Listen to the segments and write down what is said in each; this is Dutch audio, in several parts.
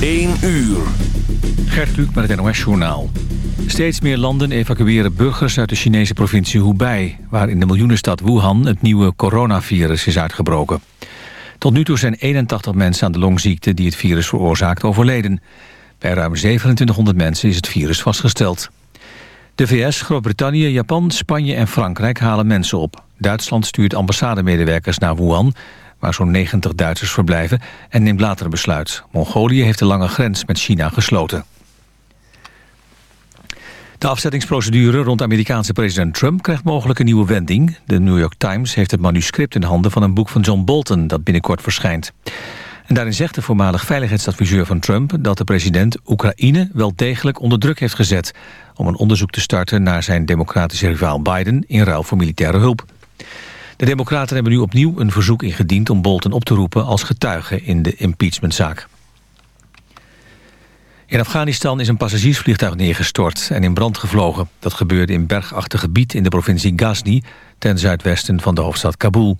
1 uur. Gert Luc met het NOS-journaal. Steeds meer landen evacueren burgers uit de Chinese provincie Hubei... waar in de miljoenenstad Wuhan het nieuwe coronavirus is uitgebroken. Tot nu toe zijn 81 mensen aan de longziekte die het virus veroorzaakt overleden. Bij ruim 2700 mensen is het virus vastgesteld. De VS, Groot-Brittannië, Japan, Spanje en Frankrijk halen mensen op. Duitsland stuurt ambassademedewerkers naar Wuhan waar zo'n 90 Duitsers verblijven... en neemt later een besluit. Mongolië heeft de lange grens met China gesloten. De afzettingsprocedure rond Amerikaanse president Trump krijgt mogelijk een nieuwe wending. De New York Times heeft het manuscript in handen van een boek van John Bolton... dat binnenkort verschijnt. En daarin zegt de voormalig veiligheidsadviseur van Trump... dat de president Oekraïne wel degelijk onder druk heeft gezet... om een onderzoek te starten naar zijn democratische rivaal Biden... in ruil voor militaire hulp. De Democraten hebben nu opnieuw een verzoek ingediend om Bolton op te roepen als getuige in de impeachmentzaak. In Afghanistan is een passagiersvliegtuig neergestort en in brand gevlogen. Dat gebeurde in bergachtig gebied in de provincie Ghazni, ten zuidwesten van de hoofdstad Kabul.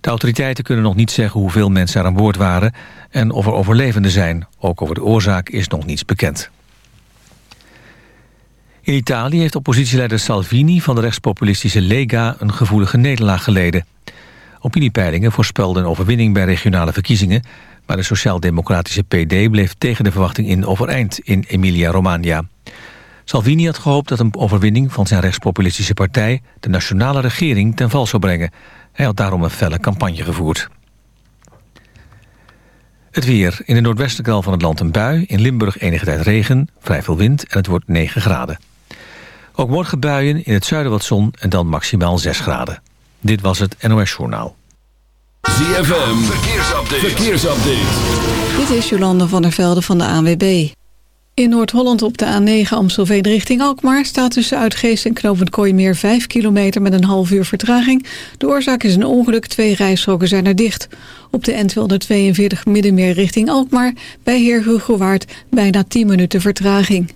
De autoriteiten kunnen nog niet zeggen hoeveel mensen er aan boord waren en of er overlevenden zijn. Ook over de oorzaak is nog niets bekend. In Italië heeft oppositieleider Salvini van de rechtspopulistische Lega een gevoelige nederlaag geleden. Opiniepeilingen voorspelden een overwinning bij regionale verkiezingen, maar de sociaal-democratische PD bleef tegen de verwachting in overeind in Emilia-Romagna. Salvini had gehoopt dat een overwinning van zijn rechtspopulistische partij de nationale regering ten val zou brengen. Hij had daarom een felle campagne gevoerd. Het weer. In de noordwestelijke helft van het land een bui. In Limburg enige tijd regen, vrij veel wind en het wordt 9 graden. Ook morgen buien, in het zuiden wat zon en dan maximaal 6 graden. Dit was het NOS Journaal. ZFM, verkeersupdate. verkeersupdate. Dit is Jolande van der Velde van de ANWB. In Noord-Holland op de A9 Amstelveen richting Alkmaar... staat tussen Uitgeest en Knopend Kooimeer 5 kilometer met een half uur vertraging. De oorzaak is een ongeluk, twee rijstroken zijn er dicht. Op de N242 Middenmeer richting Alkmaar... bij Heer Hugo Waard bijna 10 minuten vertraging.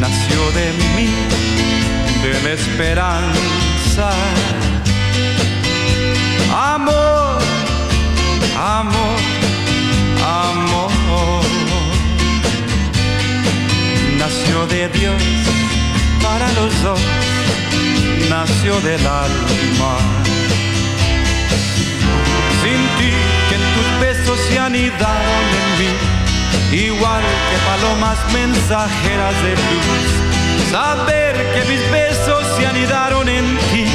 nació de mí, de la esperanza. Amor, amor, amor. Nació de Dios para los dos, nació del alma. Sin ti que tus besos se anidaron en mí igual que palomas mensajeras de luz. Saber que mis besos se anidaron en ti,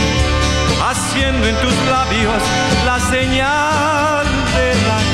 haciendo en tus labios la señal de la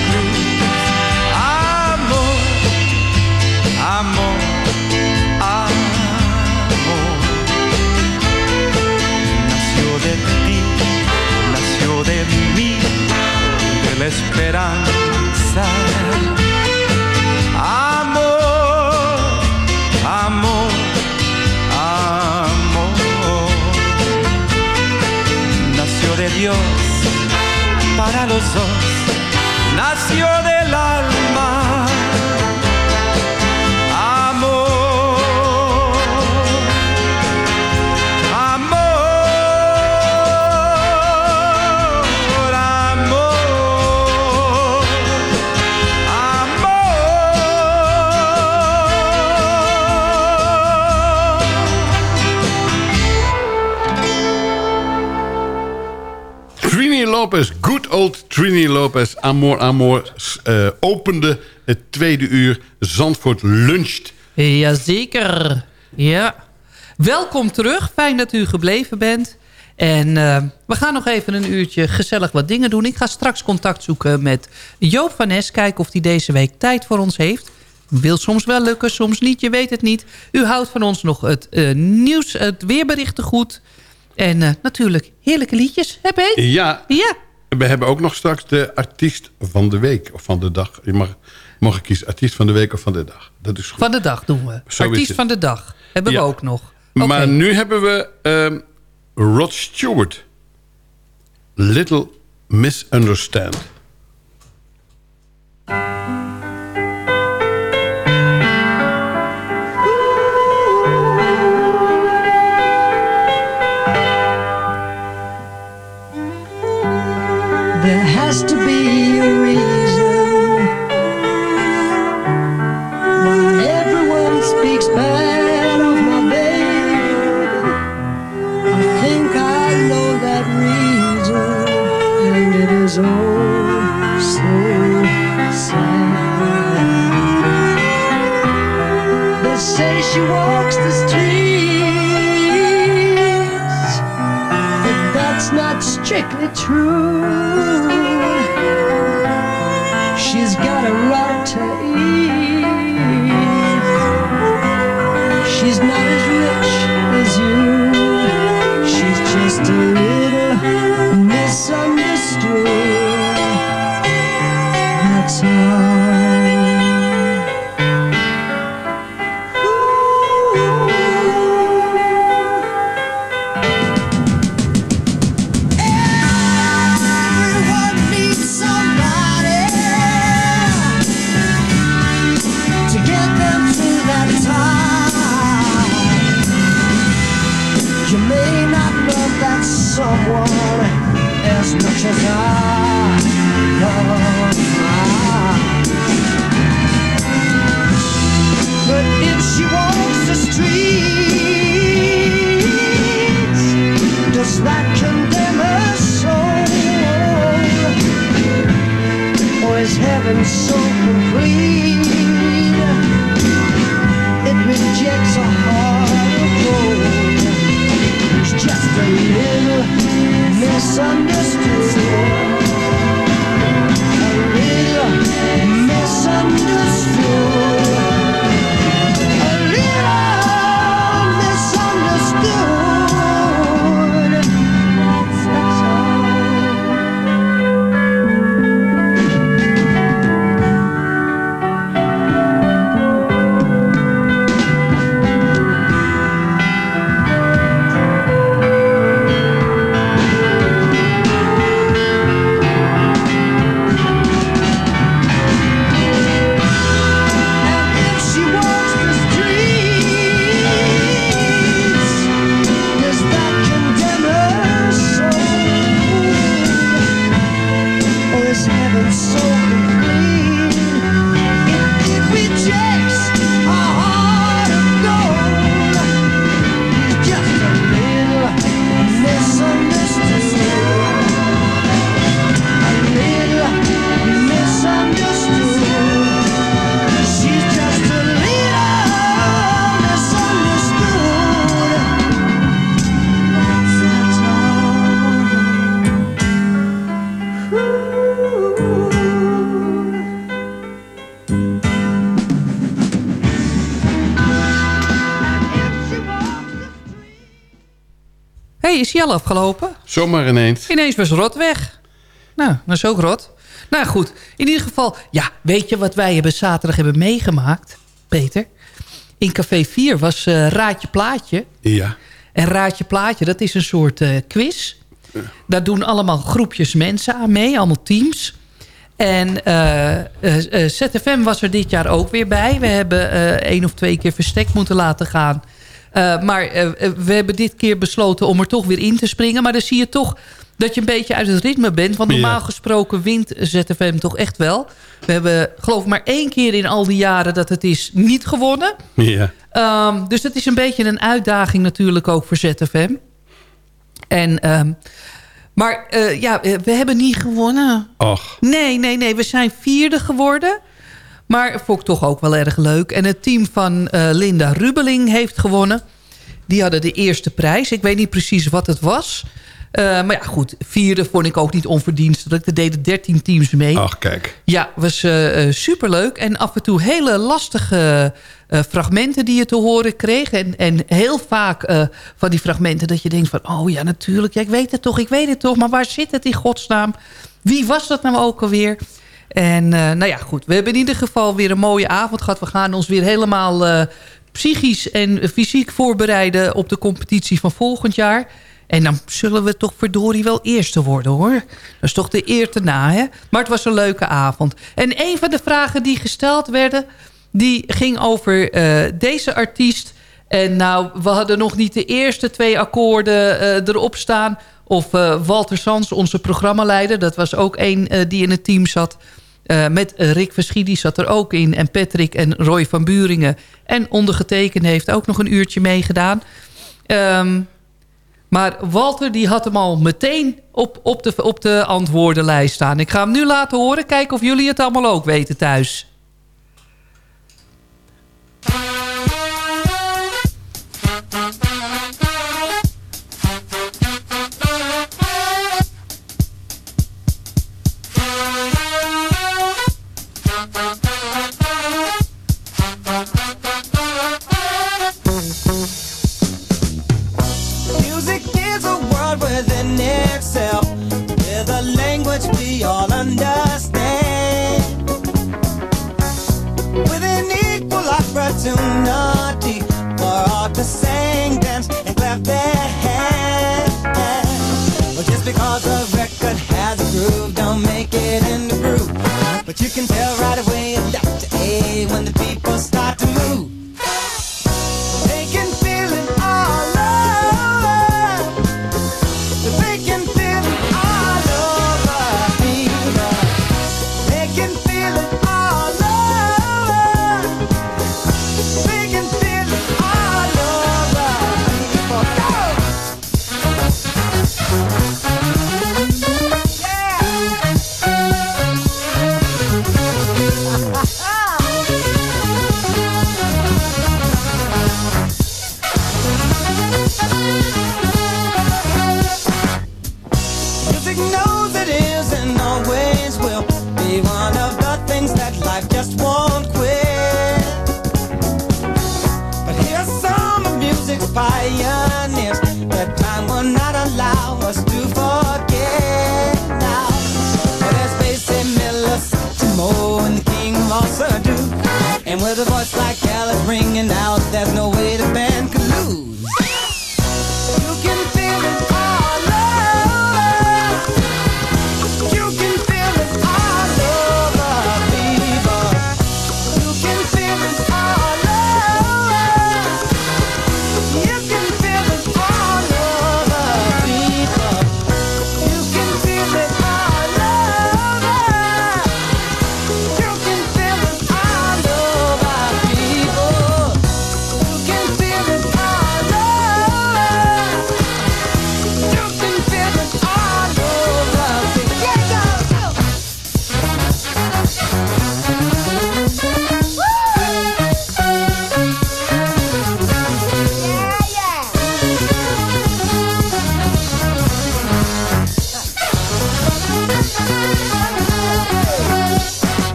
Trini Lopez, Amor Amor, eh, opende het tweede uur Zandvoort luncht. Jazeker. Ja. Welkom terug. Fijn dat u gebleven bent. En eh, we gaan nog even een uurtje gezellig wat dingen doen. Ik ga straks contact zoeken met Joop van Nes. Kijken of hij deze week tijd voor ons heeft. Wil soms wel lukken, soms niet. Je weet het niet. U houdt van ons nog het eh, nieuws, het weerberichten goed. En natuurlijk heerlijke liedjes. Heb je? Ja, Ja. We hebben ook nog straks de artiest van de week of van de dag. Je mag, mag ik kiezen, artiest van de week of van de dag. Dat is goed. Van de dag doen we. Zo Artiest van de dag. Hebben Ja. we ook nog. Maar nu hebben we ehm, Rod Stewart. Little Misunderstand. There has to be a reason Al afgelopen? Zomaar ineens. Ineens was Rot weg. Nou, dat is ook Rot. Nou goed, in ieder geval... Ja, weet je wat wij hebben zaterdag hebben meegemaakt, Peter? In Café 4 was eh, Raadje Plaatje. Ja. En Raadje Plaatje, dat is een soort eh, quiz. Daar doen allemaal groepjes mensen aan mee, allemaal teams. En eh, ZFM was er dit jaar ook weer bij. We hebben één of twee keer verstek moeten laten gaan. Eh, maar eh, we hebben dit keer besloten om er toch weer in te springen. Maar dan zie je toch dat je een beetje uit het ritme bent. Want normaal gesproken wint ZFM toch echt wel. We hebben geloof ik maar één keer in al die jaren dat het is niet gewonnen. Ja. Ehm, dus dat is een beetje een uitdaging natuurlijk ook voor ZFM. En, ehm, maar eh, ja, we hebben niet gewonnen. Och. Nee, nee, nee. We zijn vierde geworden. Maar vond ik toch ook wel erg leuk. En het team van eh, Linda Rubeling heeft gewonnen. Die hadden de eerste prijs. Ik weet niet precies wat het was. Eh, maar ja, goed. Vierde vond ik ook niet onverdienstelijk. Er deden 13 teams mee. Ach, kijk. Ja, was eh, superleuk. En af en toe hele lastige fragmenten die je te horen kreeg. En, en heel vaak van die fragmenten dat je denkt van... oh ja, natuurlijk, ja, ik weet het toch, ik weet het toch. Maar waar zit het in godsnaam? Wie was dat nou ook alweer? En eh, nou ja, goed. We hebben in ieder geval weer een mooie avond gehad. We gaan ons weer helemaal eh, psychisch en fysiek voorbereiden... op de competitie van volgend jaar... En dan zullen we toch verdorie wel eerste worden, hoor. Dat is toch de eer te na, hè? Maar het was een leuke avond. En een van de vragen die gesteld werden... die ging over eh, deze artiest. En nou, we hadden nog niet de eerste twee akkoorden eh, erop staan. Of eh, Walter Sans, onze programmaleider. Dat was ook één eh, die in het team zat. Met Rick Verschie, die zat er ook in. En Patrick en Roy van Buringen. En ondergetekend heeft ook nog een uurtje meegedaan. Ehm maar Walter die had hem al meteen op, op, de, op de antwoordenlijst staan. Ik ga hem nu laten horen. Kijken of jullie het allemaal ook weten thuis. Music is a word within itself, with a language we all understand. With an equal opportunity for all to sing, dance, and clap their hands. Well, just because a record has a groove, don't make it in the groove. But you can tell right away it's Dr. A eh, when the people start to move.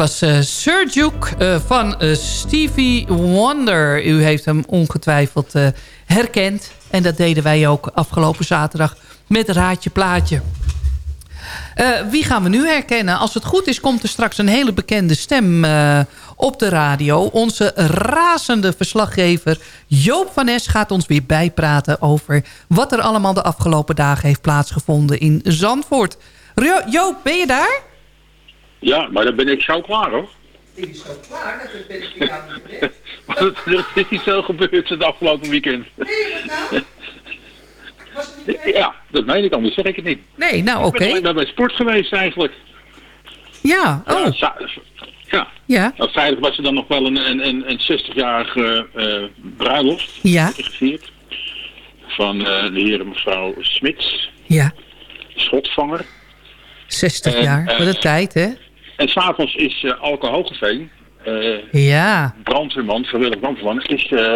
Was Sir Duke eh, van eh, Stevie Wonder. U heeft hem ongetwijfeld herkend. En dat deden wij ook afgelopen zaterdag met Raadje Plaatje. Wie gaan we nu herkennen? Als het goed is, komt er straks een hele bekende stem op de radio. Onze razende verslaggever Joop van Es gaat ons weer bijpraten... over wat er allemaal de afgelopen dagen heeft plaatsgevonden in Zandvoort. Jo- Joop, ben je daar? Ja, maar dan ben ik zo klaar hoor. Ik ben zo klaar, dat ben ik niet Want het, er is niet zo gebeurd het afgelopen weekend. Ja, dat meen ik, anders zeg ik het niet. Nee, nou Ik ben oké. alleen maar bij sport geweest eigenlijk. Ja, oh. Ja, ja. Ja. Nou, vrijdag was er dan nog wel een, een, een, een 60-jarige eh, bruiloft Ja. gevierd. Van eh, de heer en mevrouw Smits, Ja, schotvanger. 60 En, jaar. eh, Wat een tijd, hè? En s'avonds is uh, Alke Hogeveen, eh, Ja. brandweerman, vrijwillig brandweerman, is, eh,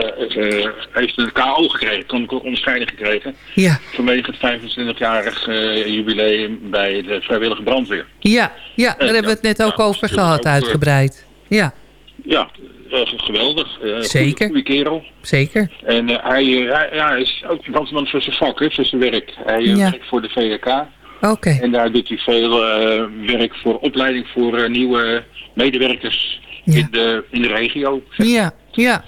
eh, heeft een KO gekregen, kon een onderscheiding gekregen. Ja. Vanwege het 25-jarig eh, jubileum bij de vrijwillige brandweer. Ja, ja daar Eh, hebben we het net ook over gehad, ook, eh, uitgebreid. Ja, Ja, eh, geweldig. Eh, Zeker. Goede, kerel. zeker. En eh, hij, eh, hij ja, is ook brandweerman voor zijn vak, hè, voor zijn werk. Hij eh, Ja. werkt voor de VRK. En daar doet hij veel eh, werk voor opleiding voor eh, nieuwe medewerkers in, de, in de regio. Ja, ja.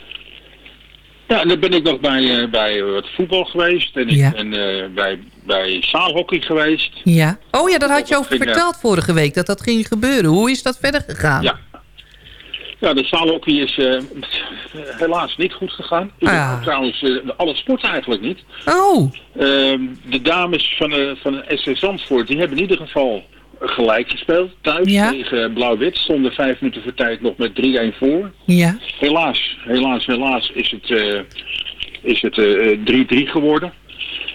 Ja, en dan ben ik nog bij, eh, bij wat voetbal geweest. En ik Ja. ben bij, bij zaalhockey geweest. Ja. Oh ja, daar had je over verteld vorige week, dat dat ging gebeuren. Hoe is dat verder gegaan? Ja. Ja, de zaalhockey is eh, helaas niet goed gegaan. Ah. Trouwens, eh, alle sporten eigenlijk niet. Oh. Ehm, de dames van de, van SC Zandvoort, die hebben in ieder geval gelijk gespeeld thuis Ja. tegen Blauw-Wit. Stonden vijf minuten voor tijd nog met 3-1 voor. Ja. Helaas, helaas, helaas is het, eh, is het eh, 3-3 geworden.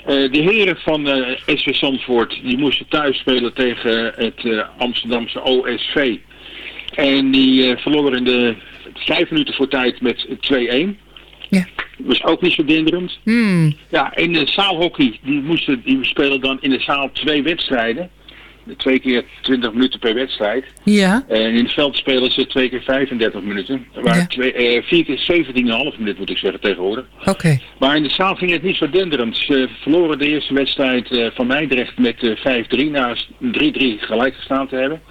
Eh, de heren van eh SV Zandvoort die moesten thuis spelen tegen het eh, Amsterdamse OSV. En die eh, verloren in de vijf minuten voor tijd met 2-1. Ja. Was ook niet zo denderend. Hmm. Ja, in de zaalhockey, die, moesten, die spelen dan in de zaal twee wedstrijden. Twee keer 20 minuten per wedstrijd. Ja. En in het veld spelen ze twee keer 35 minuten. Waar Ja. twee, eh, vier keer 17,5 minuten moet ik zeggen tegenwoordig. Oké. Maar in de zaal ging het niet zo denderend. Ze verloren de eerste wedstrijd eh, van Meidrecht met eh, 5-3 na 3-3 gelijk gestaan te hebben.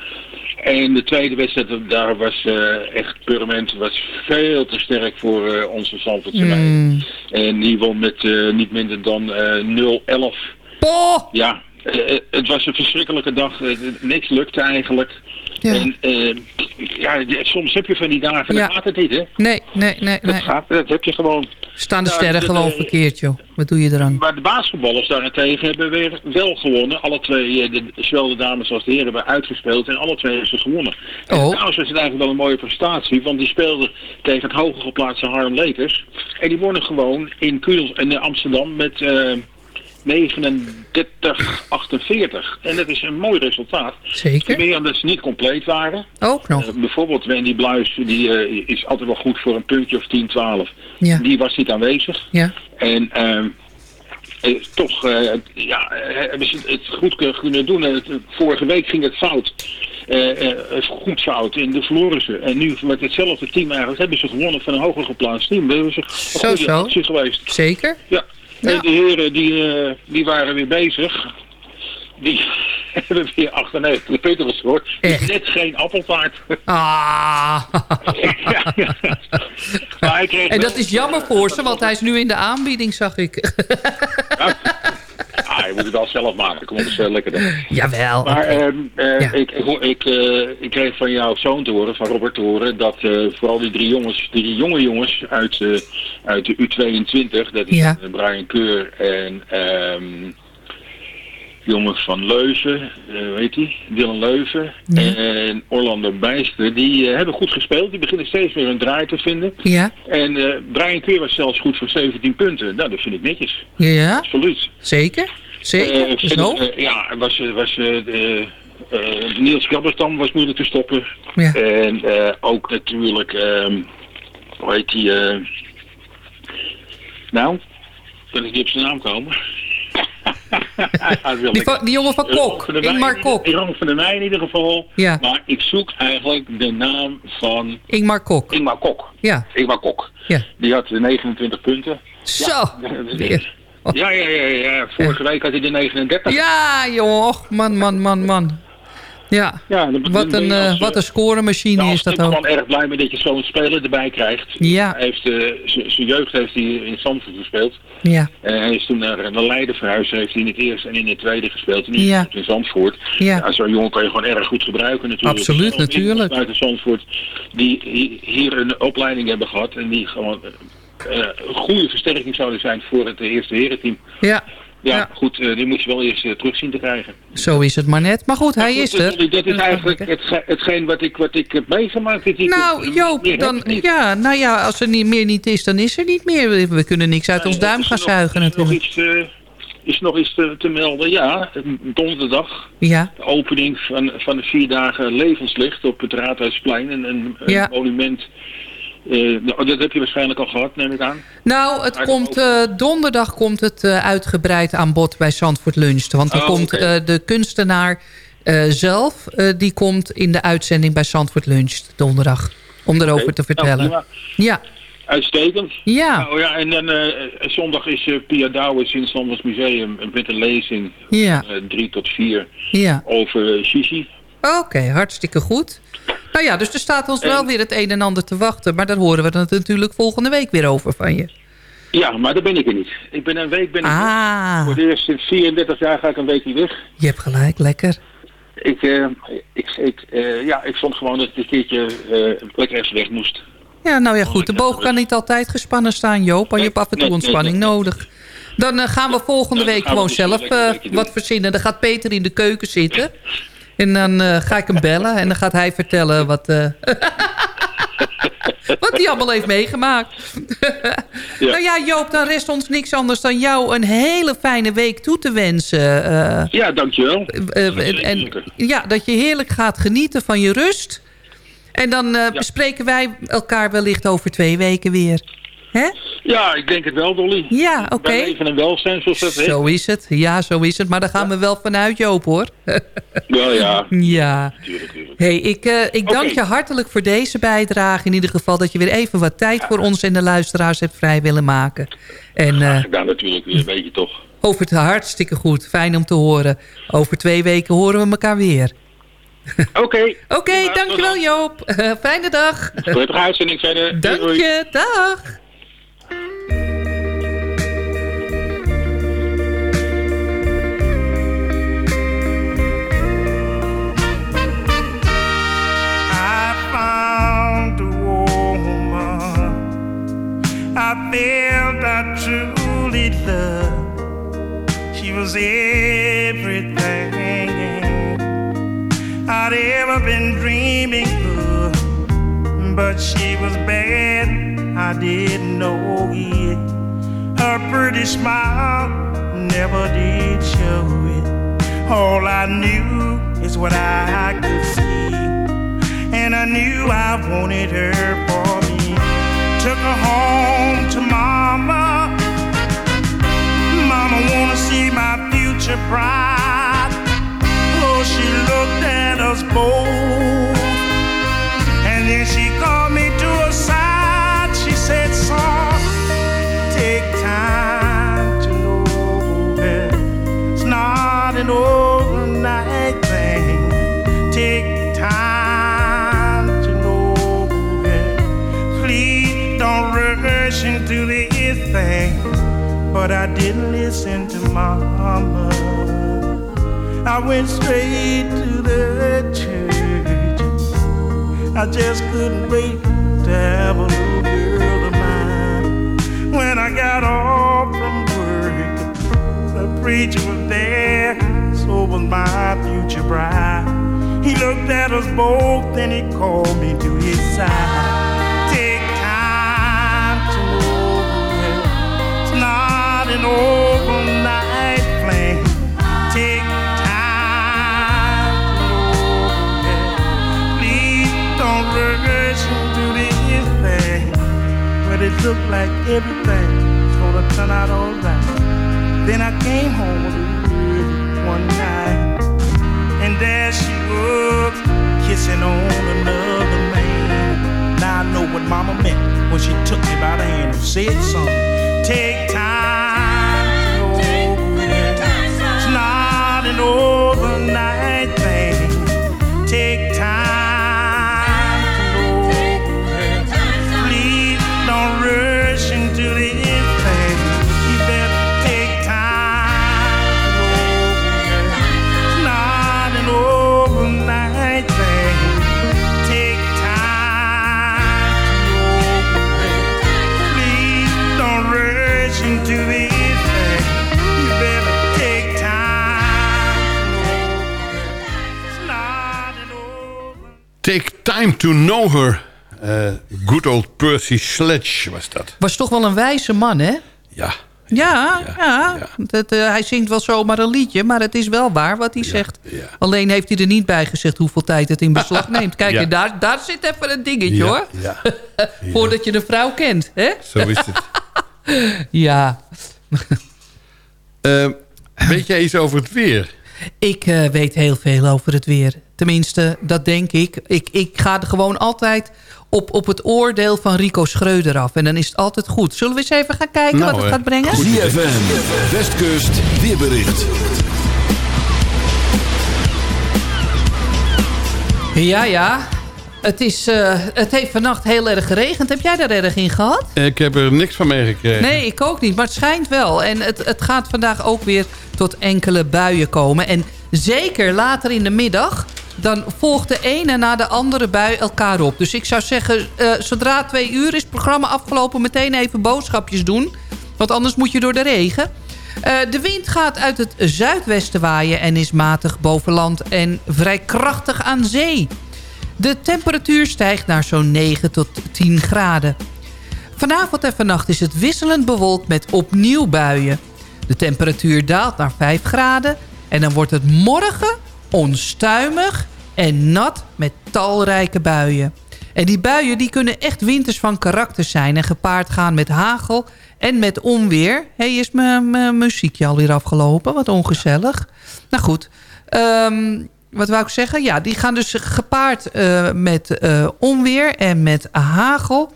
En de tweede wedstrijd, daar was eh, echt Purmerend was veel te sterk voor eh, onze Zandvoortse. Hmm. En die won met eh, niet minder dan eh 0-11. Ja, het was een verschrikkelijke dag. Niks lukte eigenlijk. Ja. En eh, ja, soms heb je van die dagen, Ja. dan gaat het niet, hè? Nee, nee, nee, Dat, nee. gaat, dat heb je gewoon. Staan de sterren gewoon de- verkeerd, joh. Wat doe je eraan? Maar de basketballers daarentegen hebben weer wel gewonnen. Alle twee, eh, de, zowel de dames als de heren, hebben uitgespeeld en alle twee hebben ze gewonnen. En Oh. trouwens was het eigenlijk wel een mooie prestatie, want die speelden tegen het hoger geplaatste Harlem Lakers. En die wonnen gewoon in, Kuil, in Amsterdam met eh 39-48. En dat is een mooi resultaat. Zeker. Meer omdat ze niet compleet waren. Ook nog. Eh, bijvoorbeeld Wendy Bluis, die eh, is altijd wel goed voor een puntje of 10, 12. Ja. Die was niet aanwezig. Ja. En ehm, eh, toch ja, hebben ze het goed kunnen doen. En het- vorige week ging het fout. Goed fout en de verloren ze. En nu met hetzelfde team eigenlijk hebben ze gewonnen van een hoger geplaatst team. Dat is een Zo, goede zo. geweest. Zeker? Ja. Ja. En de heren die, eh, die waren weer bezig. Die hebben weer 98 punten gescoord. Net geen appeltaart. Ah. ja, ja. Maar hij kreeg En dat is jammer voor ze, want hij is nu in de aanbieding, zag ik. Je moet het wel zelf maken. Kom op, dat is wel lekker. dan. Jawel. Maar ehm, eh, Ja. ik, ik, eh, ik kreeg van jouw zoon te horen, van Robert te horen, dat eh, vooral die drie jongens, die drie jonge jongens uit, eh, uit de U22, dat is Ja. eh, Brian Keur en ehm jongen van Leuven, eh weet hij, Dylan Leuven Ja. en Orlando Bijster, die eh, hebben goed gespeeld. Die beginnen steeds meer een draai te vinden. Ja. En eh, Brian Keur was zelfs goed voor 17 punten. Nou, dat vind ik netjes. Ja. Absoluut. Zeker? Zeker? Eh, hoog? eh, ja, was, eh, was de, Niels Krabberstam was moeilijk te stoppen. Ja. En ook natuurlijk, ehm hoe heet die, eh nou, kan ik niet op zijn naam komen? Die, van- die jongen van Kok, Ingmar Kok. Ron van der Meij in ieder geval. Ja. Maar ik zoek eigenlijk de naam van Ingmar Kok. Ingmar Kok. Ja. Ingmar Kok. Ja. Die had de 29 punten. Zo, Ja, weer. Ja, ja, ja, ja. Vorige week had hij de 39. Ja, joh. Och, man, man, man, man. Ja, Ja, wat een, eh, als, wat eh, een scoremachine Nou, is dat ik ben ook. gewoon erg blij mee dat je zo'n speler erbij krijgt. Ja. Hij heeft, eh, zijn jeugd heeft hij in Zandvoort gespeeld. Ja, En hij is toen naar, naar Leiden verhuisd. Heeft hij in het eerste en in het tweede gespeeld. En nu Ja. in Zandvoort. Ja. Zo'n jongen kan je gewoon erg goed gebruiken natuurlijk. Absoluut, ook natuurlijk. Buiten Zandvoort die hi- hier een opleiding hebben gehad. En die gewoon eh, eh, een goede versterking zouden zijn voor het eerste herenteam. ja, Ja, Ja. goed, eh, die moet je wel eerst eh, terug zien te krijgen. zo is het maar net. Maar goed, hij is er. Dat, dat is eigenlijk hetge- hetgeen wat ik, wat ik heb meegemaakt. dit. Nou, Joop, dan, ja, nou ja, als er niet, meer niet is, dan is er niet meer. We, kunnen niks uit ons duim is gaan nog- zuigen is er nog natuurlijk. iets, eh, is nog iets te, te melden? Ja, donderdag. Ja, De opening van, van de vier dagen levenslicht op het Raadhuisplein. Een, een, een Ja. monument. Eh, nou, dat heb je waarschijnlijk al gehad, neem ik aan. nou, het komt, eh, donderdag komt het eh, uitgebreid aan bod bij Zandvoort Lunch. Want dan Oh, komt de kunstenaar zelf, die komt in de uitzending bij Zandvoort Lunch donderdag. Om erover Oké. te Nou, vertellen. ja, Uitstekend. Ja. Nou, ja en dan zondag is Pia Douwens in het Zandvoorts Museum met een lezing. Ja. drie tot vier. ja. Over Shishi. Oké, hartstikke goed. Nou ja, dus er staat ons wel weer het een en ander te wachten. Maar daar horen we het natuurlijk volgende week weer over van je. Ja, maar daar ben ik er niet. Ik ben een week ben ik Ah. weg. Voor het eerst sinds 34 jaar ga ik een week niet weg. Je hebt gelijk, lekker. Ik, eh, ik, ik, eh, ja, ik vond gewoon dat ik een keertje lekker even weg moest. Ja, nou ja, goed. De boog kan niet altijd gespannen staan, Joop. Maar je hebt af en toe ontspanning nodig. Dan gaan we volgende week gewoon zelf wat verzinnen. Dan gaat Peter in de keuken zitten. En dan eh, ga ik hem bellen. En dan gaat hij vertellen wat... eh, wat hij allemaal heeft meegemaakt. Nou ja, Joop, dan rest ons niks anders dan jou een hele fijne week toe te wensen. eh, Ja, dankjewel. en, en- ja, dat je heerlijk gaat genieten van je rust. En dan bespreken wij elkaar wellicht over twee weken weer. Hè? Ja, ik denk het wel, Dolly. Ja, oké. Bij leven en welzijn, zoals dat. Zo is het. Ja, zo is het. Maar daar gaan we wel vanuit, Joop, hoor. Wel ja. ja. Tuurlijk, tuurlijk. Hey, ik, eh, ik dank je hartelijk voor deze bijdrage. In ieder geval dat je weer even wat tijd voor ons en de luisteraars hebt vrij willen maken. En eh, Gedaan natuurlijk weer, weet je toch. over het hartstikke goed. Fijn om te horen. Over twee weken horen we elkaar weer. Oké. Oké, dankjewel Joop. fijne dag. Prettige uitzending verder. Dank je, dag. I felt I truly loved. She was everything I'd ever been dreaming of. But she was bad, I didn't know it. Her pretty smile never did show it. All I knew is what I could see and I knew I wanted her for. Took her home to mama. Mama wanna see my future bride. Oh, she looked at us both, and then she called But I didn't listen to my mama. I went straight to the church. I just couldn't wait to have a little girl of mine. When I got off from work, the preacher was there, so was my future bride. He looked at us both, then he called me to his side. looked like everything was gonna turn out alright. Then I came home one night, and there she was, kissing on another man. Now I know what Mama meant when she took me by the hand and said something. Take time, oh, take time, It's not an overnight thing. Take time to know her. Eh, good old Percy Sledge was dat. Was toch wel een wijze man, hè? Ja. Ja, ja. Dat, eh, hij zingt wel zomaar een liedje, maar het is wel waar wat hij zegt. Alleen heeft hij er niet bij gezegd hoeveel tijd het in beslag neemt. Kijk, daar, daar zit even een dingetje, hoor. ja. Voordat je de vrouw kent, hè? Zo is het. Ja. Eh, weet jij iets over het weer? Ik weet heel veel over het weer. Tenminste, dat denk ik. Ik, ik ga er gewoon altijd op, op het oordeel van Rico Schreuder af. En dan is het altijd goed. Zullen we eens even gaan kijken Nou, wat het eh, gaat brengen? ZFM, Westkust, weerbericht. Ja, ja. Het, is, eh, het heeft vannacht heel erg geregend. Heb jij daar erg in gehad? Ik heb er niks van meegekregen. Nee, ik ook niet. Maar het schijnt wel. En het, het gaat vandaag ook weer tot enkele buien komen. En zeker later in de middag... dan volgt de ene na de andere bui elkaar op. Dus ik zou zeggen, eh, zodra twee uur is het programma afgelopen... meteen even boodschapjes doen. Want anders moet je door de regen. Eh, de wind gaat uit het zuidwesten waaien... en is matig boven land en vrij krachtig aan zee. De temperatuur stijgt naar zo'n 9 tot 10 graden. Vanavond en vannacht is het wisselend bewolkt met opnieuw buien. De temperatuur daalt naar 5 graden en dan wordt het morgen onstuimig en nat met talrijke buien. En die buien die kunnen echt winters van karakter zijn en gepaard gaan met hagel en met onweer. Hé, hey, is mijn muziekje alweer afgelopen? Wat ongezellig. Nou goed, Ehm, wat wou ik zeggen? Ja, die gaan dus gepaard eh, met eh, onweer en met hagel.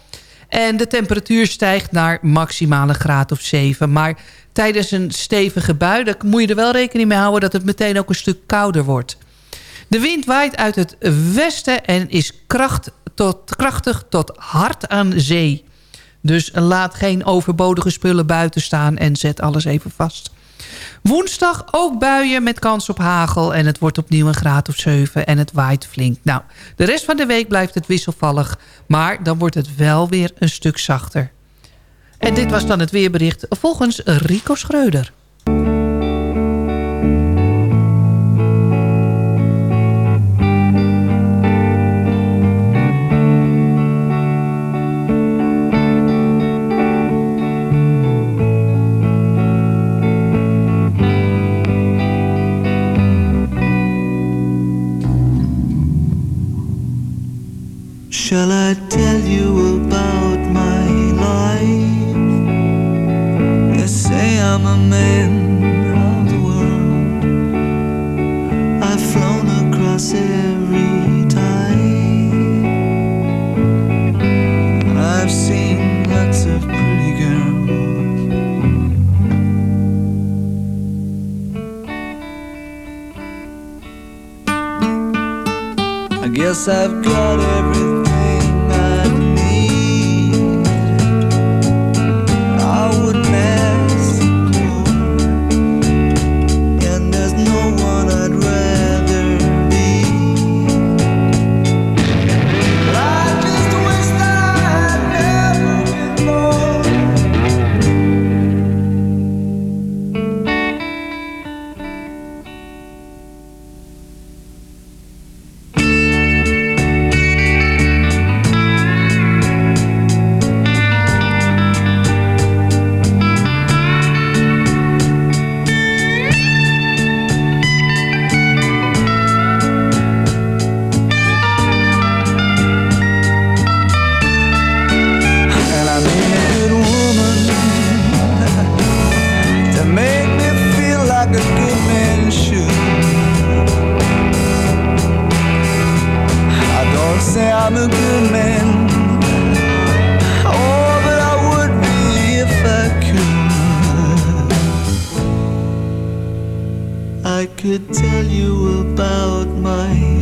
En de temperatuur stijgt naar maximale graad of 7. Maar tijdens een stevige bui dan moet je er wel rekening mee houden... dat het meteen ook een stuk kouder wordt. De wind waait uit het westen en is kracht tot, krachtig tot hard aan zee. Dus laat geen overbodige spullen buiten staan en zet alles even vast. Woensdag ook buien met kans op hagel. En het wordt opnieuw een graad of 7 en het waait flink. Nou, de rest van de week blijft het wisselvallig. Maar dan wordt het wel weer een stuk zachter. En dit was dan het weerbericht volgens Rico Schreuder. You about my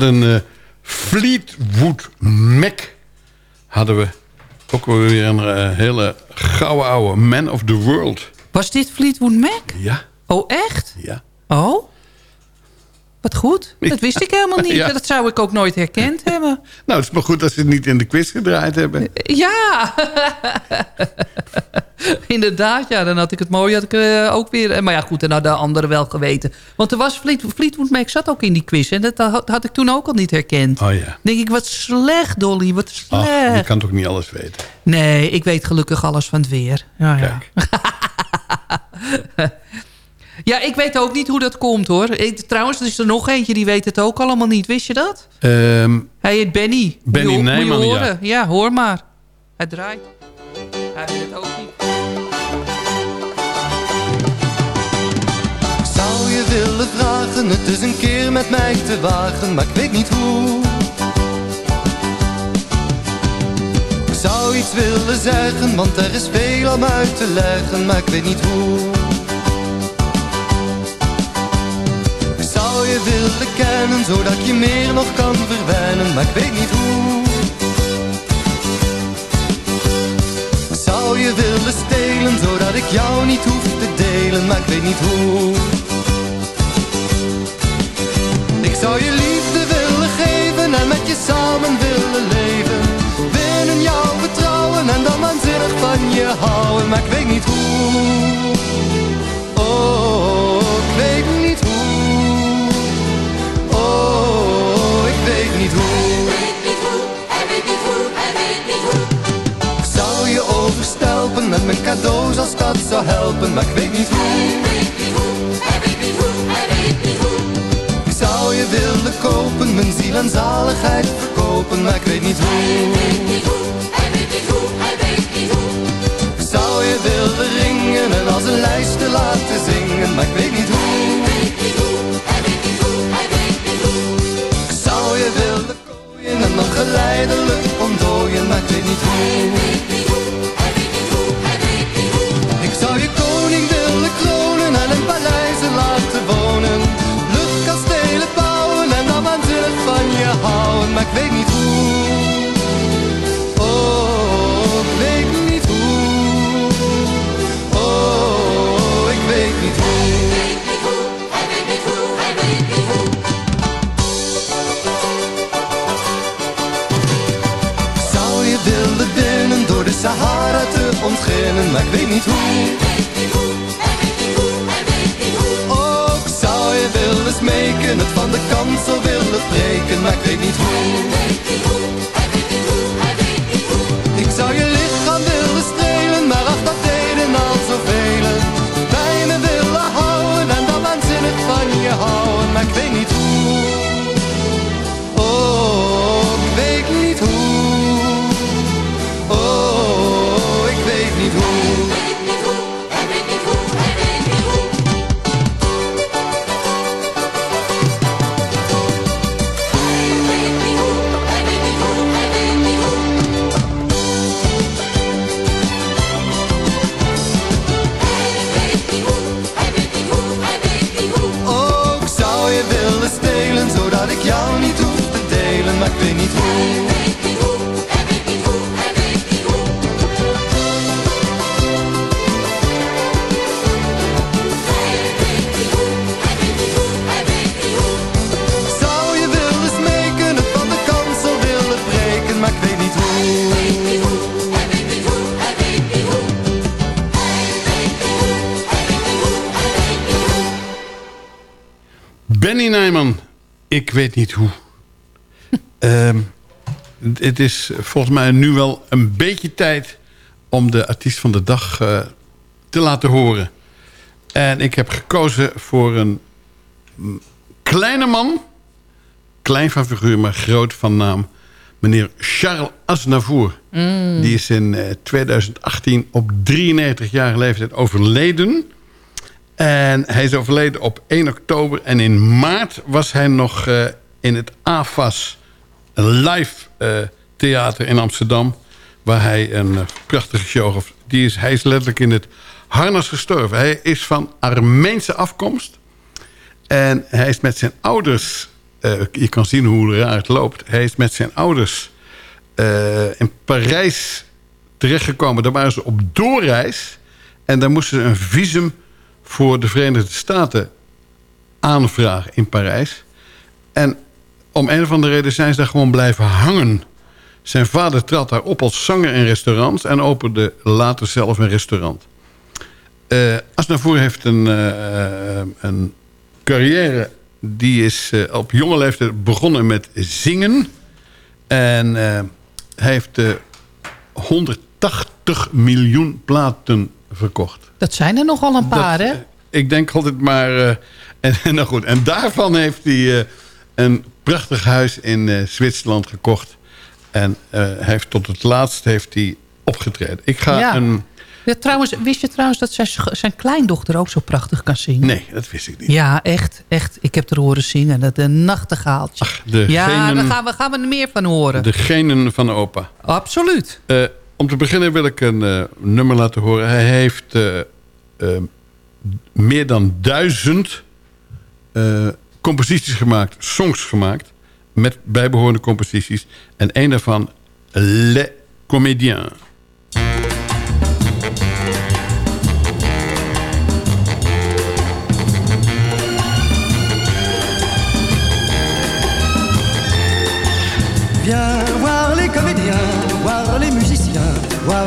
hadden eh, Fleetwood Mac. Hadden we ook weer een eh, hele gouden oude Man of the World. Was dit Fleetwood Mac? Ja. Oh, echt? Ja. Oh? Wat goed. Dat wist ik helemaal niet. Ja. Dat zou ik ook nooit herkend hebben. Nou, het is maar goed dat ze het niet in de quiz gedraaid hebben. Ja! Inderdaad, ja. Dan had ik het mooi had ik, eh, ook weer... Maar ja, goed, en hadden de anderen wel geweten. Want er was Fleet, Fleetwood Mac zat ook in die quiz. En dat had, had ik toen ook al niet herkend. Oh ja. denk ik, wat slecht, Dolly. Wat slecht. Ach, je kan toch niet alles weten. Nee, ik weet gelukkig alles van het weer. Ja, ja. Ja, ik weet ook niet hoe dat komt, hoor. Ik, trouwens, er is er nog eentje die weet het ook allemaal niet. Wist je dat? Ehm, Hij heet Benny. Benny Moet je- Nijman, moet je ja. horen. Ja, hoor maar. Hij draait. Hij weet het ook niet. Ik zou je willen vragen het eens een keer met mij te wagen, maar ik weet niet hoe. Ik zou iets willen zeggen, want er is veel om uit te leggen, maar ik weet niet hoe. Je willen kennen, zodat je meer nog kan verwennen, maar ik weet niet hoe. Zou je willen stelen, zodat ik jou niet hoef te delen, maar ik weet niet hoe. Ik zou je liefde willen geven en met je samen willen leven. Binnen jouw vertrouwen en dan waanzinnig van je houden, maar ik weet niet hoe. Ik weet niet hoe. Ik zou je overstelpen met mijn cadeaus als dat zou helpen, maar ik weet niet hoe. Ik zou je willen kopen, mijn ziel en zaligheid verkopen, maar ik weet niet hoe. Ik zou je willen ringen en als een lijst te laten zingen, maar ik weet niet hoe. Geleidelijk ontdooien, maar ik weet niet hoe. Ik zou je koning willen kronen en in paleizen laten wonen. Luchtkastelen bouwen en dan waanzinnig van je houden, maar ik weet niet hoe. Ontginnen, maar ik weet niet hoe. Oh, ik zou je willen smeken, het van de kansel willen weet niet hoe. Ehm, het is volgens mij nu wel een beetje tijd... om de artiest van de dag eh, te laten horen. En ik heb gekozen voor een kleine man. Klein van figuur, maar groot van naam. Meneer Charles Aznavour. Mm. Die is in eh, 2018 op 93 jaar leeftijd overleden. En hij is overleden op 1 oktober. En in maart was hij nog eh, in het AFAS live eh, theater in Amsterdam. Waar hij een eh, prachtige show gaf. Die is, hij is letterlijk in het harnas gestorven. Hij is van Armeense afkomst. En hij is met zijn ouders... je kan zien hoe raar het loopt. Hij is met zijn ouders in Parijs terechtgekomen. Daar waren ze op doorreis. En daar moesten ze een visum voor de Verenigde Staten aanvragen in Parijs. En om een of andere reden zijn ze daar gewoon blijven hangen. Zijn vader trad daar op als zanger in restaurants... en opende later zelf een restaurant. Eh Asnavour heeft een, eh, een carrière... die is eh, op jonge leeftijd begonnen met zingen. En eh, hij heeft eh, 180 miljoen platen verkocht. Dat zijn er nogal een paar, Dat- hè? Ik denk altijd maar... eh, en, en, nou goed, en daarvan heeft hij eh, een prachtig huis in eh, Zwitserland gekocht. En eh, heeft tot het laatst heeft hij opgetreden. Ik ga Ja. een... Ja, trouwens, wist je trouwens dat zijn, zijn kleindochter ook zo prachtig kan zingen? Nee, dat wist ik niet. Ja, echt. echt. Ik heb er horen zingen. Dat een nachtegaaltje. de ja, genen- daar gaan we, gaan we er meer van horen. De genen van opa. Absoluut. Om te beginnen wil ik een eh, nummer laten horen. Hij heeft eh, eh, meer dan duizend composities gemaakt, songs gemaakt. Met bijbehorende composities. En een daarvan, Les Comédiens.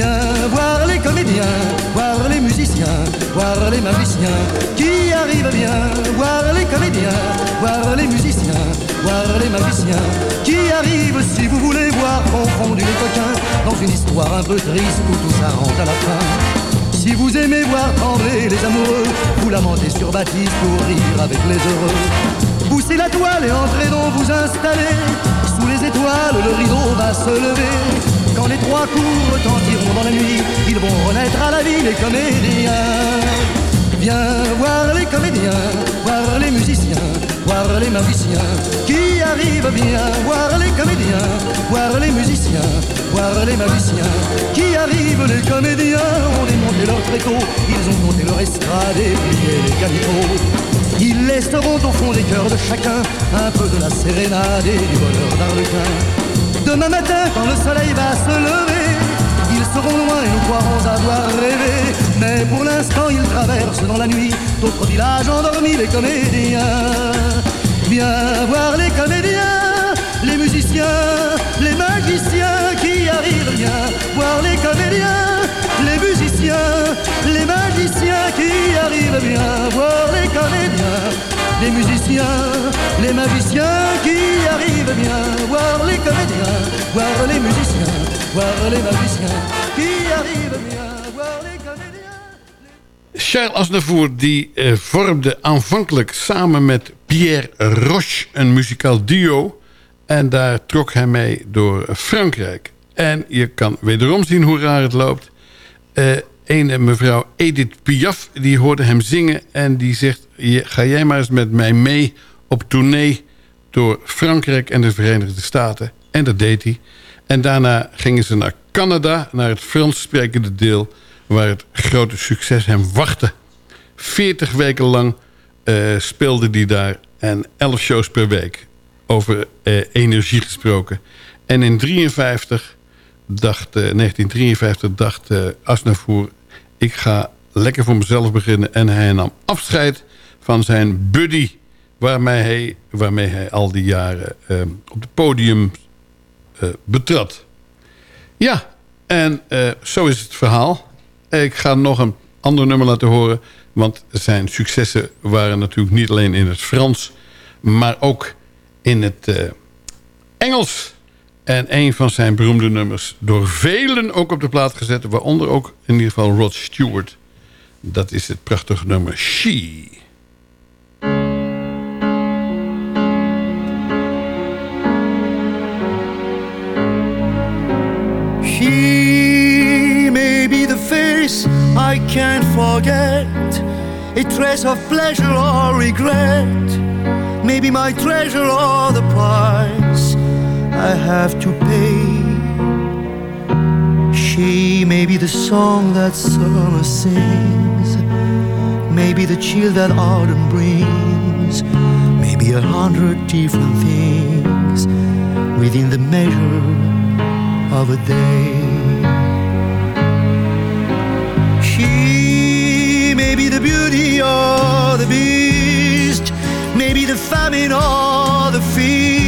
Voir les comédiens, voir les musiciens, voir les magiciens qui arrivent bien. Voir les comédiens, voir les musiciens, voir les magiciens qui arrivent. Si vous voulez voir confondus les coquins dans une histoire un peu triste où tout s'arrange à la fin. Si vous aimez voir trembler les amoureux, vous lamentez sur Baptiste pour rire avec les heureux. Poussez la toile et entrez donc vous installer. Sous les étoiles, le rideau va se lever. Les trois coups retentiront dans la nuit, ils vont renaître à la vie les comédiens. Viens voir les comédiens, voir les musiciens, voir les magiciens qui arrivent bien. Voir les comédiens, voir les musiciens, voir les magiciens qui arrivent. Les comédiens ont démonté leur tréteau, ils ont monté leur estrade et plié les calicots. Ils laisseront au fond des cœurs de chacun un peu de la sérénade et du bonheur d'Arlequin. Demain matin, quand le soleil va se lever, ils seront loin et nous croirons avoir rêvé. Mais pour l'instant, ils traversent dans la nuit d'autres villages endormis, les comédiens. Viens voir les comédiens, les musiciens, les magiciens qui arrivent. Viens voir les comédiens, les musiciens, les magiciens qui arrivent. Viens voir les comédiens, les musiciens, les magiciens qui arrivent. Viens voir les comédiens, voir les musiciens, voir les magiciens qui arrivent. Comédiens. Charles Aznavour die eh, vormde aanvankelijk samen met Pierre Roche een muzikaal duo. En daar trok hij mee door Frankrijk. En je kan wederom zien hoe raar het loopt. Eh een mevrouw Edith Piaf, die hoorde hem zingen... en die zegt, "Je- ga jij maar eens met mij mee op tournee... door Frankrijk en de Verenigde Staten. En dat deed hij. En daarna gingen ze naar Canada, naar het Frans sprekende deel... waar het grote succes hem wachtte. 40 weken lang eh, speelde hij daar En 11 shows per week. Over eh, energie gesproken. En in 53 dacht, eh, 1953 dacht eh Asnavoer... ik ga lekker voor mezelf beginnen. En hij nam afscheid van zijn buddy... waarmee hij, waarmee hij al die jaren eh, op het podium eh, betrad. Ja, en eh, zo is het verhaal. Ik ga nog een ander nummer laten horen... want zijn successen waren natuurlijk niet alleen in het Frans... maar ook in het eh, Engels... En een van zijn beroemde nummers door velen ook op de plaat gezet... waaronder ook in ieder geval Rod Stewart. Dat is het prachtige nummer She. She may be the face I can't forget, a trace of pleasure or regret. Maybe my treasure or the price I have to pay. She may be the song that summer sings, maybe the chill that autumn brings, maybe a hundred different things within the measure of a day. She may be the beauty or the beast, maybe the famine or the feast,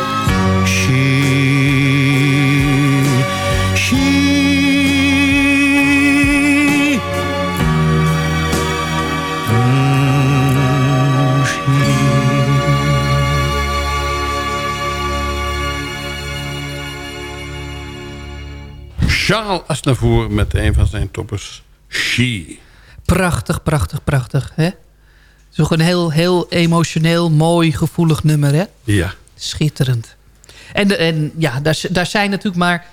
Charles Aznavour met een van zijn toppers, She. Prachtig, prachtig, prachtig. Hè? Toch een heel, heel emotioneel, mooi, gevoelig nummer, hè? Ja. Schitterend. En, en ja, daar, daar zijn natuurlijk maar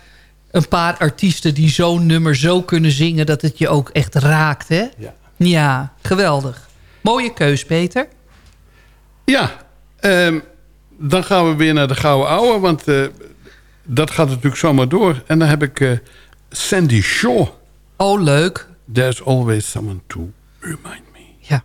een paar artiesten... die zo'n nummer zo kunnen zingen... dat het je ook echt raakt, hè? Ja. Ja, geweldig. Mooie keus, Peter. Ja, ehm, dan gaan we weer naar de Gouden Ouwe, want eh, dat gaat natuurlijk zomaar door. En dan heb ik eh, Sandy Shaw. Oh, leuk. There's always someone to remind me. Ja.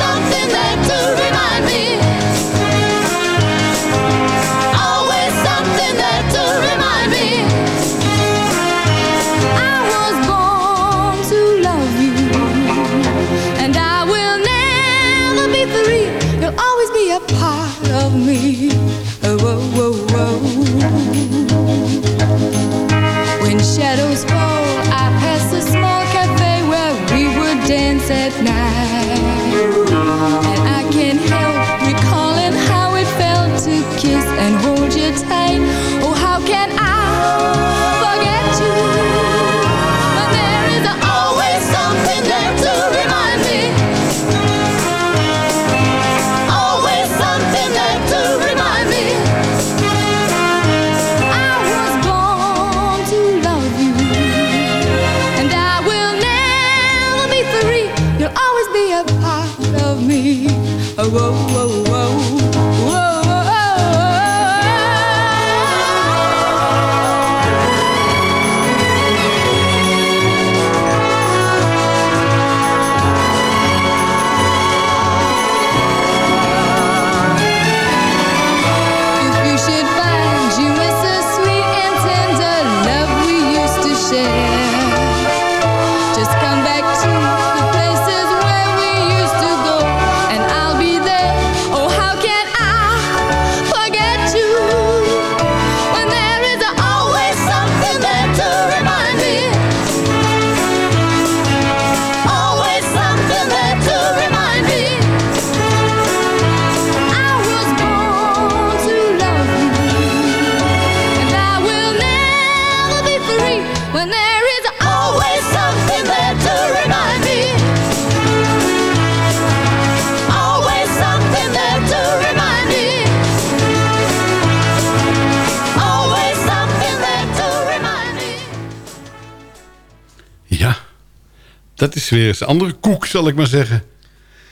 weer eens een andere koek, zal ik maar zeggen.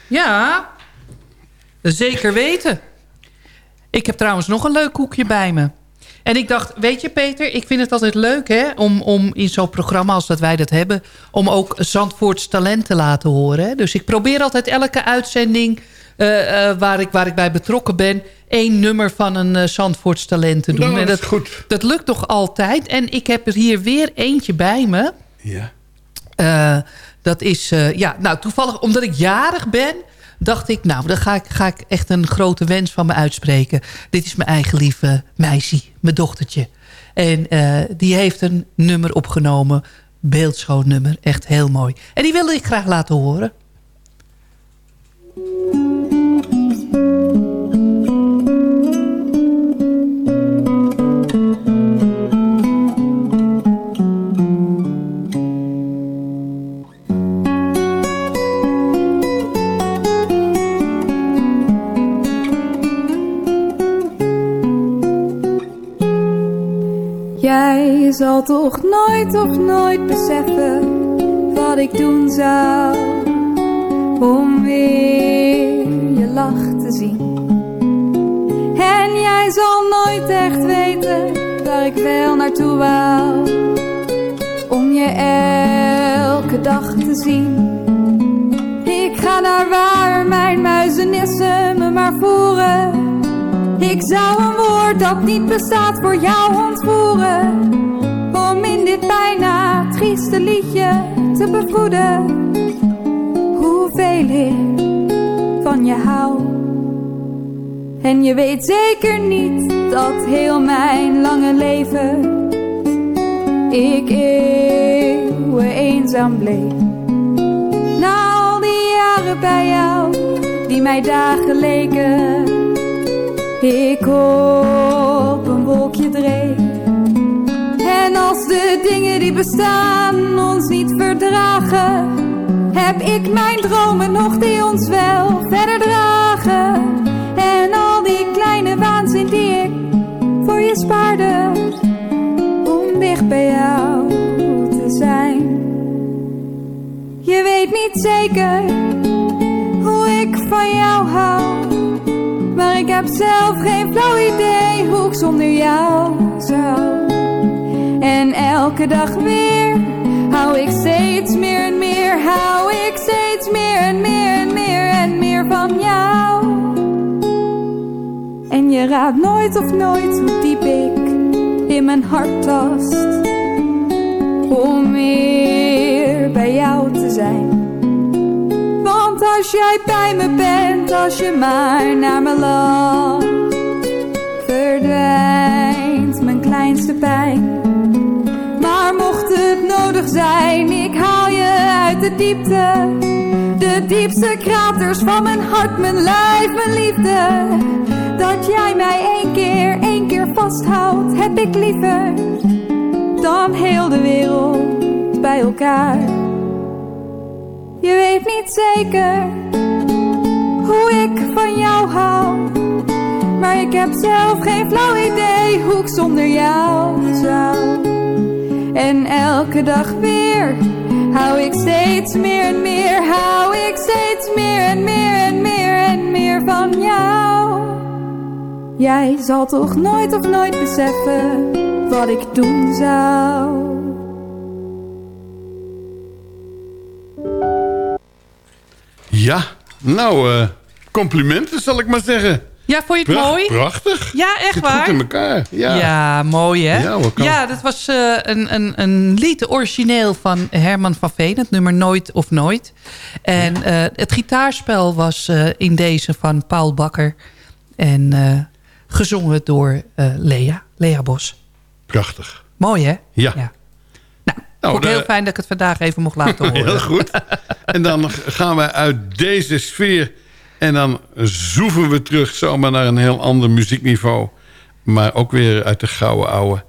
Ja, zeker weten. Ik heb trouwens nog een leuk koekje bij me. En ik dacht, weet je Peter, ik vind het altijd leuk hè, om, om in zo'n programma als dat wij dat hebben... om ook Zandvoorts talent te laten horen. Hè. Dus ik probeer altijd elke uitzending eh, eh, waar, ik, waar ik bij betrokken ben... één nummer van een eh, Zandvoorts talent te doen. Nou, en dat is goed. dat lukt toch altijd. En ik heb er hier weer eentje bij me. Ja. Dat is, eh, ja, nou toevallig omdat ik jarig ben... dacht ik, nou, dan ga ik, ga ik echt een grote wens van me uitspreken. Dit is mijn eigen lieve meisje, mijn dochtertje. En eh, die heeft een nummer opgenomen, beeldschoon nummer, echt heel mooi. En die wilde ik graag laten horen. Jij zal toch nooit of nooit beseffen wat ik doen zou om weer je lach te zien. En jij zal nooit echt weten waar ik wel naartoe wou om je elke dag te zien. Ik ga naar waar mijn muizenissen me maar voeren. Ik zou een woord dat niet bestaat voor jou ontvoeren. Dit bijna trieste liedje te bevroeden. Hoeveel ik van je hou. En je weet zeker niet dat heel mijn lange leven ik eeuwen eenzaam bleef. Na al die jaren bij jou, die mij dagen leken ik op een wolkje dreef. En als de dingen die bestaan ons niet verdragen, heb ik mijn dromen nog die ons wel verder dragen. En al die kleine waanzin die ik voor je spaarde, om dicht bij jou te zijn. Je weet niet zeker hoe ik van jou hou. Maar ik heb zelf geen flauw idee hoe ik zonder jou zou. En elke dag weer hou ik steeds meer en meer, hou ik steeds meer en meer en meer en meer van jou. En je raadt nooit of nooit hoe diep ik in mijn hart tast. Om weer bij jou te zijn. Want als jij bij me bent, als je maar naar me lacht, verdwijnt mijn kleinste pijn. Maar mocht het nodig zijn, ik haal je uit de diepte. De diepste kraters van mijn hart, mijn lijf, mijn liefde. Dat jij mij één keer, één keer vasthoudt, heb ik liever dan heel de wereld bij elkaar. Je weet niet zeker hoe ik van jou hou. Maar ik heb zelf geen flauw idee hoe ik zonder jou zou. En elke dag weer hou ik steeds meer en meer, hou ik steeds meer en meer en meer en meer van jou. Jij zal toch nooit of nooit beseffen wat ik doen zou. Ja, nou, eh, complimenten zal ik maar zeggen. Ja, vond je het Pracht- mooi? Prachtig. Ja, echt Zit waar? goed in elkaar. Ja. Ja, mooi hè? Ja, dat was eh, een, een, een lied origineel van Herman van Veen. Het nummer Nooit of Nooit. En eh, het gitaarspel was eh, in deze van Paul Bakker. En gezongen door Lea, Lea Bos. Prachtig. Mooi hè? Ja. Nou, Nou, de- heel fijn dat ik het vandaag even mocht laten horen. Heel goed. En dan gaan we uit deze sfeer... en dan zoeven we terug zomaar naar een heel ander muziekniveau. Maar ook weer uit de gouden ouwe.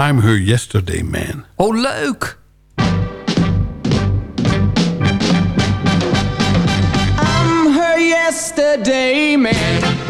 I'm her yesterday man. Oh, leuk! I'm her yesterday man.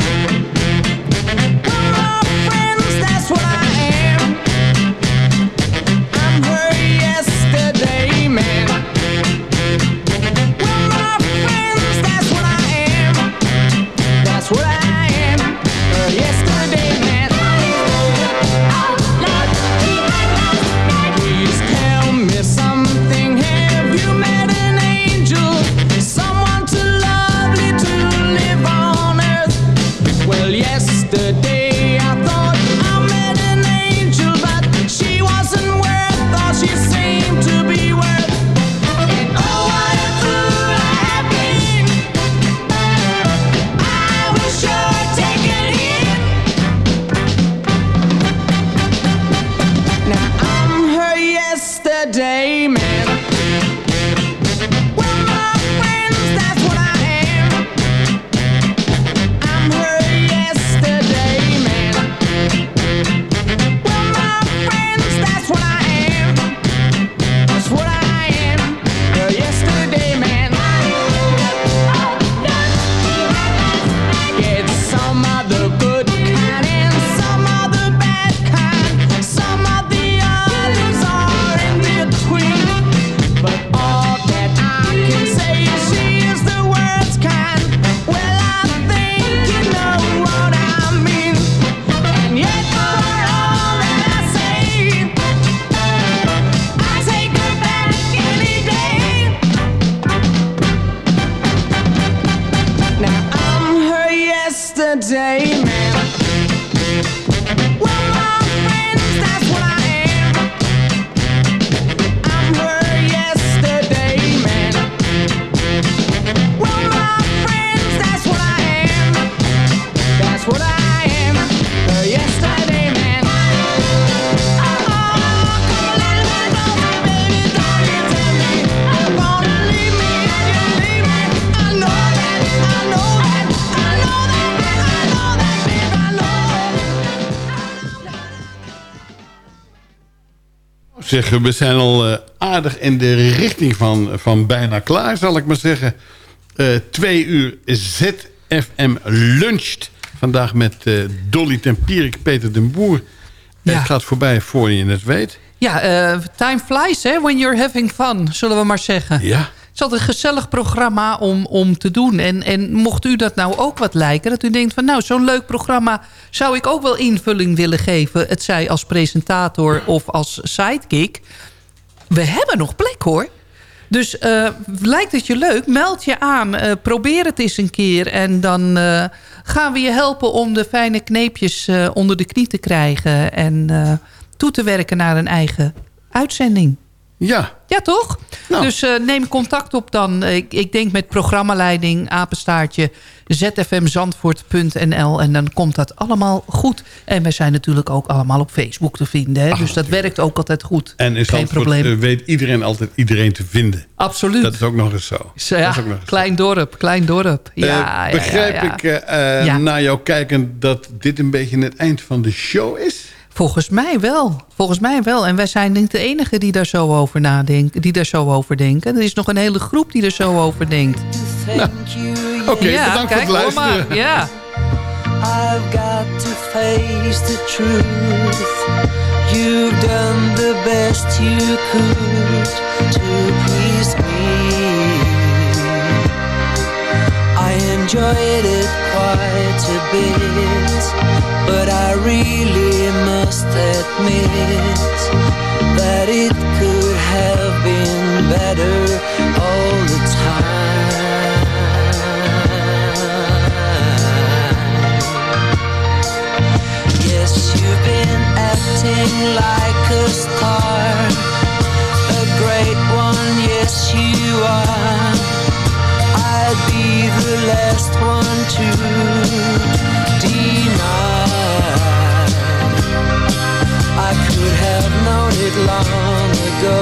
We zijn al eh, aardig in de richting van, van bijna klaar, zal ik maar zeggen. Eh, twee uur ZFM luncht. Vandaag met eh, Dolly Tempierik, Peter den Boer. Het gaat voorbij voor je het weet. Ja, time flies, hè, when you're having fun, zullen we maar zeggen. Ja. Is altijd een gezellig programma om, om te doen. En, en mocht u dat nou ook wat lijken, dat u denkt van... nou, zo'n leuk programma zou ik ook wel invulling willen geven. Het zij als presentator of als sidekick. We hebben nog plek, hoor. Dus eh, lijkt het je leuk, meld je aan. eh, probeer het eens een keer. En dan eh, gaan we je helpen om de fijne kneepjes onder de knie te krijgen. En toe te werken naar een eigen uitzending. Ja. Ja, toch? Dus eh, neem contact op dan. Ik, ik denk met programmaleiding, apenstaartje, zfmzandvoort.nl. En dan komt dat allemaal goed. En we zijn natuurlijk ook allemaal op Facebook te vinden. Hè? dus dat werkt ook altijd goed. En in Geen probleem. eh, weet iedereen altijd iedereen te vinden. Absoluut. Dat is ook nog eens zo. Ja, is eens klein dorp, klein dorp. Ja, Eh, ja, ja, begrijp ja. ik Ja. naar jou kijken dat dit een beetje het eind van de show is? Volgens mij wel. Volgens mij wel. En wij zijn niet de enige die daar zo over nadenken. Die daar zo over denken. Er is nog een hele groep die er zo over denkt. Oké, ja, bedankt voor kijk, het hoor maar. luisteren. Ja. I've got to face the truth. You've done the best you could to please me. I enjoyed it quite a bit, but I really must admit that it could have been better all the time. Yes, you've been acting like a star, a great one. Yes, you are. I'd be the last one to deny. I could have known it long ago,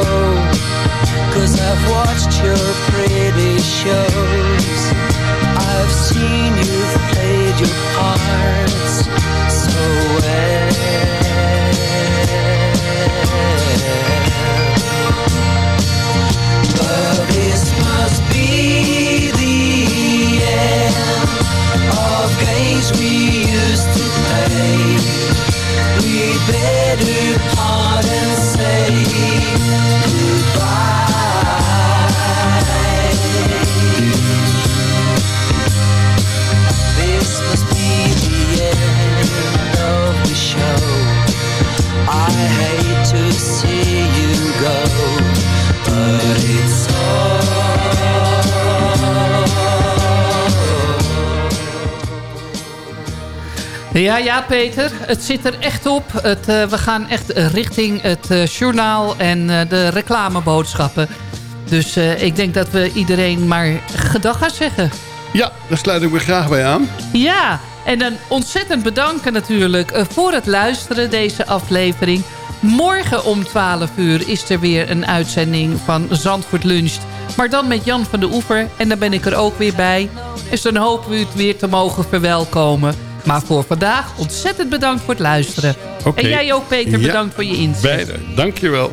cause I've watched your pretty shows. I've seen you've played your parts so well. Ja, ja, Peter. Het zit er echt op. Het, eh, we gaan echt richting het eh, journaal en eh, de reclameboodschappen. Dus ik denk dat we iedereen maar gedag gaan zeggen. Ja, daar sluit ik me graag bij aan. Ja, en dan ontzettend bedanken natuurlijk voor het luisteren deze aflevering. Morgen om 12 uur is er weer een uitzending van Zandvoort Luncht. Maar dan met Jan van de Oever en dan ben ik er ook weer bij. Dus dan hopen we u het weer te mogen verwelkomen. Maar voor vandaag ontzettend bedankt voor het luisteren. En jij ook Peter, Ja, bedankt voor je inzet. Beide, dankjewel.